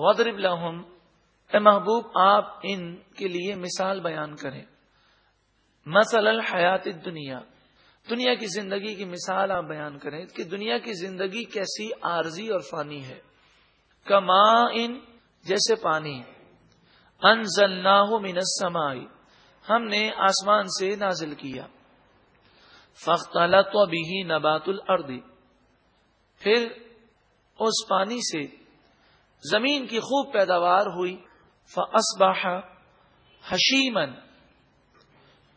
وضرب لهم، اے محبوب، آپ ان کے لیے مثال بیان کریں۔ مثل الحیات دنیا دنیا کی زندگی کی مثال آپ بیان کریں کہ دنیا کی زندگی کیسی عارضی اور فانی ہے۔ کما ان، جیسے پانی۔ انزلناہ من السماء، ہم نے آسمان سے نازل کیا۔ فختلط و بھی نبات الارض، پھر اس پانی سے زمین کی خوب پیداوار ہوئی۔ فصبح حشیمن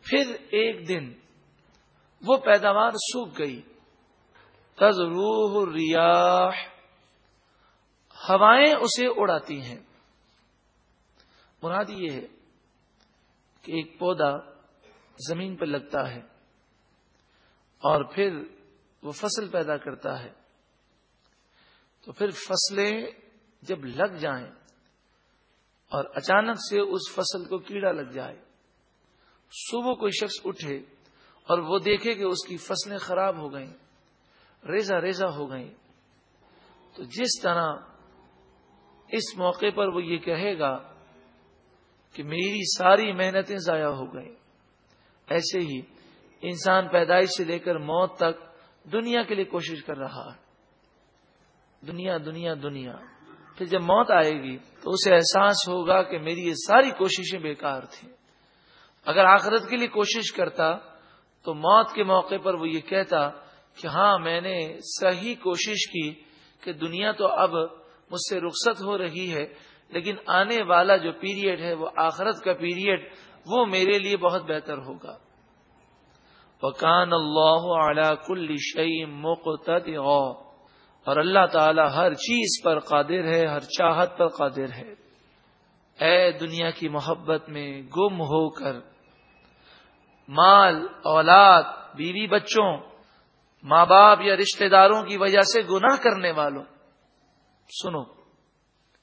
پھر ایک دن وہ پیداوار سوکھ گئی۔ تزروح ریاح ہوائیں اسے اڑاتی ہیں۔ مراد یہ ہے کہ ایک پودا زمین پر لگتا ہے اور پھر وہ فصل پیدا کرتا ہے۔ تو پھر فصلیں جب لگ جائیں اور اچانک سے اس فصل کو کیڑا لگ جائے، صبح کوئی شخص اٹھے اور وہ دیکھے کہ اس کی فصلیں خراب ہو گئیں ریزا ریزا ہو گئیں، تو جس طرح اس موقع پر وہ یہ کہے گا کہ میری ساری محنتیں ضائع ہو گئیں۔ ایسے ہی انسان پیدائش سے لے کر موت تک دنیا کے لیے کوشش کر رہا ہے۔ دنیا دنیا دنیا۔ پھر جب موت آئے گی تو اسے احساس ہوگا کہ میری یہ ساری کوششیں بیکار تھیں۔ اگر آخرت کے لیے کوشش کرتا تو موت کے موقع پر وہ یہ کہتا کہ ہاں میں نے صحیح کوشش کی کہ دنیا تو اب مجھ سے رخصت ہو رہی ہے، لیکن آنے والا جو پیریڈ ہے، وہ آخرت کا پیریڈ، وہ میرے لیے بہت بہتر ہوگا۔ وکان اللہ کل شعی مقت اور اللہ تعالی ہر چیز پر قادر ہے، ہر چاہت پر قادر ہے۔ اے دنیا کی محبت میں گم ہو کر، مال، اولاد، بیوی بچوں، ماں باپ یا رشتہ داروں کی وجہ سے گناہ کرنے والوں، سنو،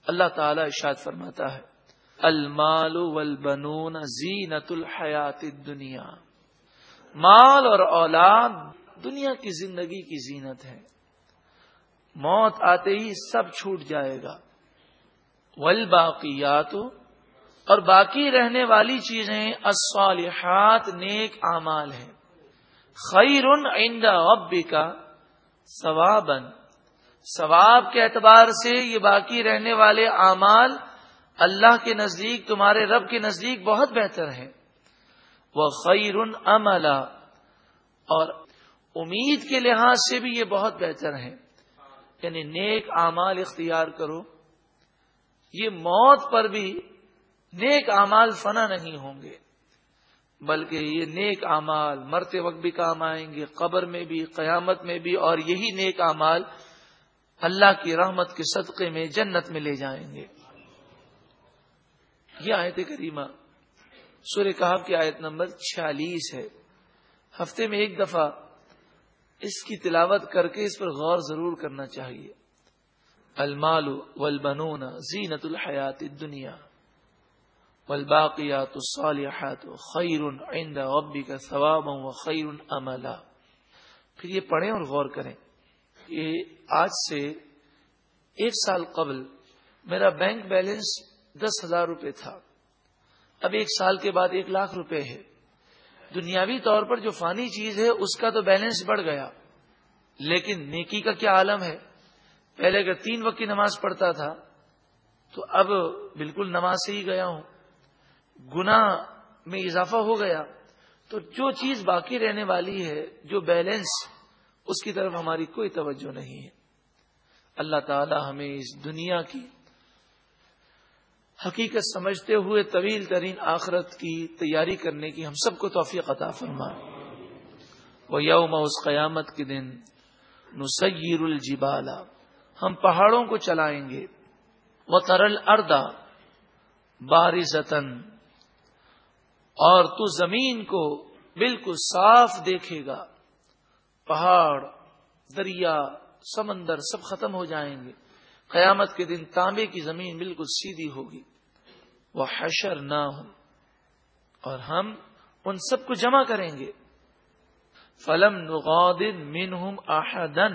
اللہ تعالی ارشاد فرماتا ہے، المال والبنون زینت الحیات الدنیا۔ مال اور اولاد دنیا کی زندگی کی زینت ہے۔ موت آتے ہی سب چھوٹ جائے گا۔ والباقیات، اور باقی رہنے والی چیزیں الصالحات، نیک اعمال ہیں۔ خیر عند ربک کا ثوابن ثواب کے اعتبار سے یہ باقی رہنے والے اعمال اللہ کے نزدیک، تمہارے رب کے نزدیک بہت بہتر ہے وہ خیر عملا، اور امید کے لحاظ سے بھی یہ بہت بہتر ہے یعنی نیک اعمال اختیار کرو، یہ موت پر بھی نیک اعمال فنا نہیں ہوں گے، بلکہ یہ نیک اعمال مرتے وقت بھی کام آئیں گے، قبر میں بھی، قیامت میں بھی، اور یہی نیک اعمال اللہ کی رحمت کے صدقے میں جنت میں لے جائیں گے۔ یہ آیت کریمہ سور کہاب کی آیت نمبر چھیالیس ہے۔ ہفتے میں ایک دفعہ اس کی تلاوت کر کے اس پر غور ضرور کرنا چاہیے۔ المال والبنون زینت الحیات الدنیا والباقیات الصالحات خیر عند ربک ثوابا وخیر عملا۔ پھر یہ پڑھیں اور غور کریں آج سے ایک سال قبل میرا بینک بیلنس دس ہزار روپے تھا۔ اب ایک سال کے بعد ایک لاکھ روپے ہے۔ دنیاوی طور پر جو فانی چیز ہے، اس کا تو بیلنس بڑھ گیا۔ لیکن نیکی کا کیا عالم ہے؟ پہلے اگر تین وقت کی نماز پڑھتا تھا، تو اب بالکل نماز سے ہی گیا ہوں۔ گنا میں اضافہ ہو گیا۔ تو جو چیز باقی رہنے والی ہے، جو بیلنس اس کی طرف ہماری کوئی توجہ نہیں ہے۔ اللہ تعالی ہمیں اس دنیا کی حقیقت سمجھتے ہوئے طویل ترین آخرت کی تیاری کرنے کی ہم سب کو توفیق عطا فرمائے وہ یوم اس قیامت کے دن نسیر الجبالا ہم پہاڑوں کو چلائیں گے۔ وہ ترل اردا بارزتن اور تو زمین کو بالکل صاف دیکھے گا۔ پہاڑ، دریا، سمندر سب ختم ہو جائیں گے۔ قیامت کے دن تانبے کی زمین بالکل سیدھی ہوگی۔ وہ حشر نہ اور ہم ان سب کو جمع کریں گے۔ فلم نغادن منہم آحدن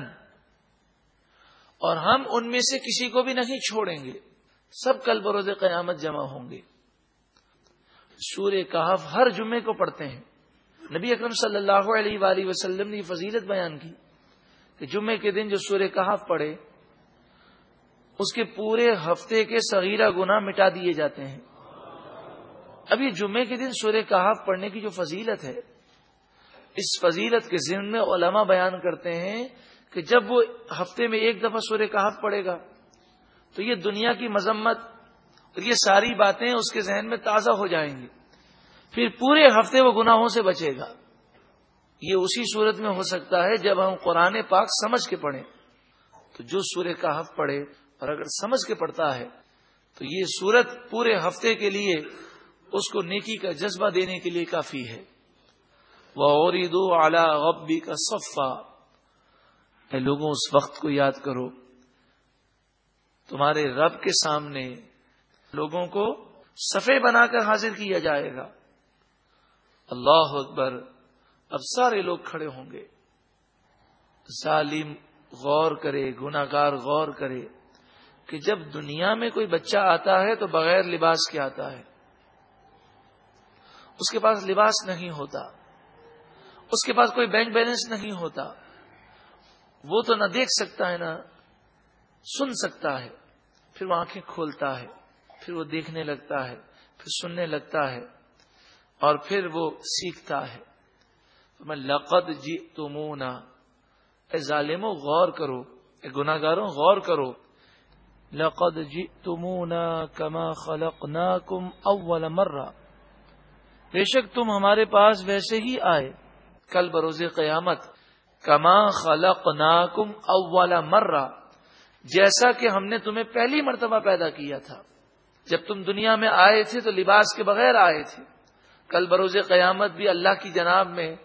اور ہم ان میں سے کسی کو بھی نہیں چھوڑیں گے۔ سب کل بروز قیامت جمع ہوں گے۔ سور کہف ہر جمعے کو پڑھتے ہیں۔ نبی اکرم صلی اللہ علیہ وآلہ وسلم نے فضیلت بیان کی کہ جمعے کے دن جو سور کہف پڑھے اس کے پورے ہفتے کے صغیرہ گنا مٹا دیے جاتے ہیں۔ اب یہ جمعے کے دن سورہ کہاف پڑھنے کی جو فضیلت ہے، اس فضیلت کے ذہن میں علماء بیان کرتے ہیں کہ جب وہ ہفتے میں ایک دفعہ سورہ کہاف پڑے گا، تو یہ دنیا کی مذمت اور یہ ساری باتیں اس کے ذہن میں تازہ ہو جائیں گی۔ پھر پورے ہفتے وہ گناہوں سے بچے گا۔ یہ اسی صورت میں ہو سکتا ہے جب ہم قرآن پاک سمجھ کے پڑھیں۔ تو جو سورہ کہف پڑھے اور اگر سمجھ کے پڑھتا ہے تو یہ صورت پورے ہفتے کے لیے اس کو نیکی کا جذبہ دینے کے لیے کافی ہے۔ وہ اور دو اعلی غبی کا صفا۔ اے لوگوں، اس وقت کو یاد کرو، تمہارے رب کے سامنے لوگوں کو صفے بنا کر حاضر کیا جائے گا۔ اللہ اکبر، اب سارے لوگ کھڑے ہوں گے۔ ظالم غور کرے گناگار غور کرے۔ کہ جب دنیا میں کوئی بچہ آتا ہے تو بغیر لباس کے آتا ہے۔ اس کے پاس لباس نہیں ہوتا۔ اس کے پاس کوئی بینک بیلنس نہیں ہوتا۔ وہ تو نہ دیکھ سکتا ہے، نہ سن سکتا ہے۔ پھر وہ آنکھیں کھولتا ہے، پھر وہ دیکھنے لگتا ہے، پھر سننے لگتا ہے اور پھر وہ سیکھتا ہے۔ میں لقد جی تمونا اے ظالمو، غور کرو۔ اے گناگاروں غور کرو۔ لقد جئتمونا كما خلقناكم اول مرہ بے شک تم ہمارے پاس ویسے ہی آئے. کل بروز قیامت. کما خلقناکم اول مرہ جیسا کہ ہم نے تمہیں پہلی مرتبہ پیدا کیا تھا. جب تم دنیا میں آئے تھے تو لباس کے بغیر آئے تھے. کل بروز قیامت بھی اللہ کی جناب میں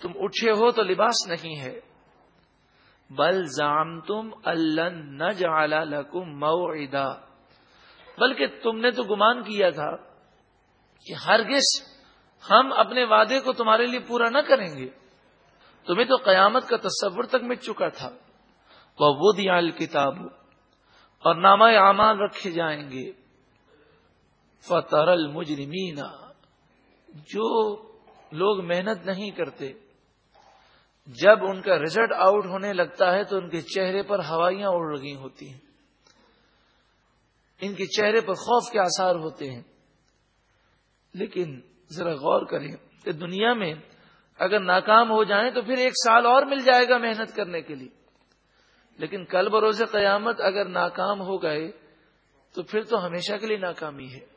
تم اٹھے ہو تو لباس نہیں ہے. بل زام تم اللہ لکم موعدا۔ بلکہ تم نے تو گمان کیا تھا کہ ہرگز ہم اپنے وعدے کو تمہارے لیے پورا نہ کریں گے۔ تمہیں تو قیامت کا تصور تک مٹ چکا تھا۔ وہ دیا کتاب اور نامہ اعمال رکھے جائیں گے۔ فتر المجرمین جو لوگ محنت نہیں کرتے جب ان کا ریزلٹ آؤٹ ہونے لگتا ہے تو ان کے چہرے پر ہوائیاں اڑ رہی ہوتی ہیں۔ ان کے چہرے پر خوف کے آثار ہوتے ہیں۔ لیکن ذرا غور کریں کہ دنیا میں اگر ناکام ہو جائیں تو پھر ایک سال اور مل جائے گا محنت کرنے کے لیے۔ لیکن کل بروز قیامت اگر ناکام ہو گئے تو پھر تو ہمیشہ کے لیے ناکامی ہے۔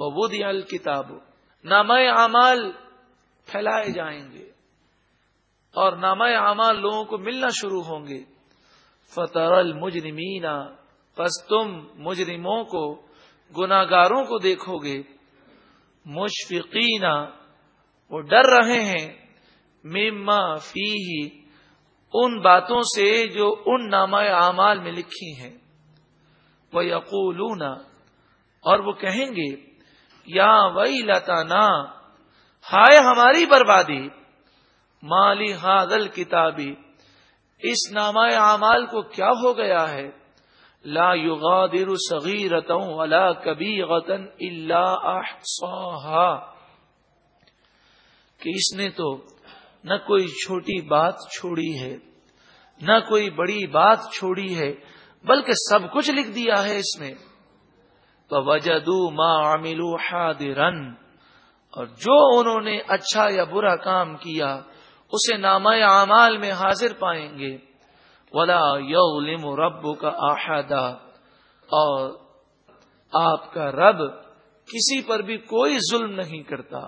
وہ دیا کتاب نامہ اعمال پھیلائے جائیں گے۔ اور نامہ اعمال لوگوں کو ملنا شروع ہوں گے۔ فتح المجرمین پس تم مجرموں کو گناگاروں کو دیکھو گے۔ مشفقین، وہ ڈر رہے ہیں۔ مما فی ان باتوں سے جو ان نامہ اعمال میں لکھی ہیں۔ وہ یقول اور وہ کہیں گے، یا وئی لتانا ہائے ہماری بربادی! مالی حادل کتابی۔ اس نامہ اعمال کو کیا ہو گیا ہے؟ لا يغادر صغيرة ولا كبيرة الا احصاها کہ اس نے تو نہ کوئی چھوٹی بات چھوڑی ہے، نہ کوئی بڑی بات چھوڑی ہے، بلکہ سب کچھ لکھ دیا ہے اس میں وجدو ما عملوا حاضرا۔ اور جو انہوں نے اچھا یا برا کام کیا اسے نامہ اعمال میں حاضر پائیں گے۔ ولا یولم رب کا آحدہ اور آپ کا رب کسی پر بھی کوئی ظلم نہیں کرتا۔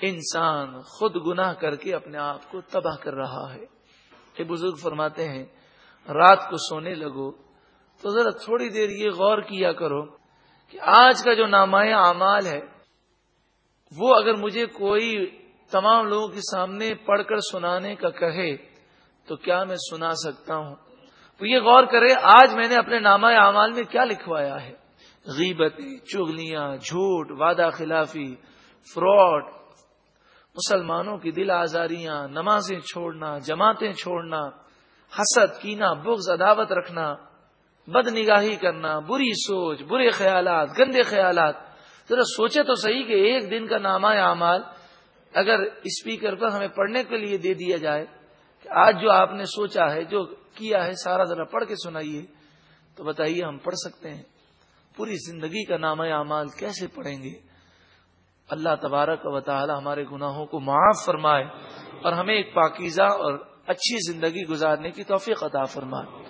انسان خود گناہ کر کے اپنے آپ کو تباہ کر رہا ہے۔ یہ بزرگ فرماتے ہیں، رات کو سونے لگو۔ تو ذرا تھوڑی دیر یہ غور کیا کرو کہ آج کا جو نامایہ اعمال ہے، وہ اگر مجھے کوئی تمام لوگوں کے سامنے پڑھ کر سنانے کا کہے تو کیا میں سنا سکتا ہوں؟ تو یہ غور کرے، آج میں نے اپنے نامہ اعمال میں کیا لکھوایا ہے؟ غیبتیں چگلیاں، جھوٹ، وعدہ خلافی، فراڈ، مسلمانوں کی دل آزاریاں، نمازیں چھوڑنا، جماعتیں چھوڑنا، حسد کینا، بغض، عداوت رکھنا بد نگاہی کرنا، بری سوچ، برے خیالات، گندے خیالات۔ ذرا سوچے تو صحیح کہ ایک دن کا نامہ اعمال اگر اسپیکر پر ہمیں پڑھنے کے لیے دے دیا جائے کہ آج جو آپ نے سوچا ہے، جو کیا ہے، سارا ذرا پڑھ کے سنائیے، تو بتائیے ہم پڑھ سکتے ہیں۔ پوری زندگی کا نام اعمال کیسے پڑھیں گے؟ اللہ تبارک و تعالی ہمارے گناہوں کو معاف فرمائے اور ہمیں ایک پاکیزہ اور اچھی زندگی گزارنے کی توفیق عطا فرمائے۔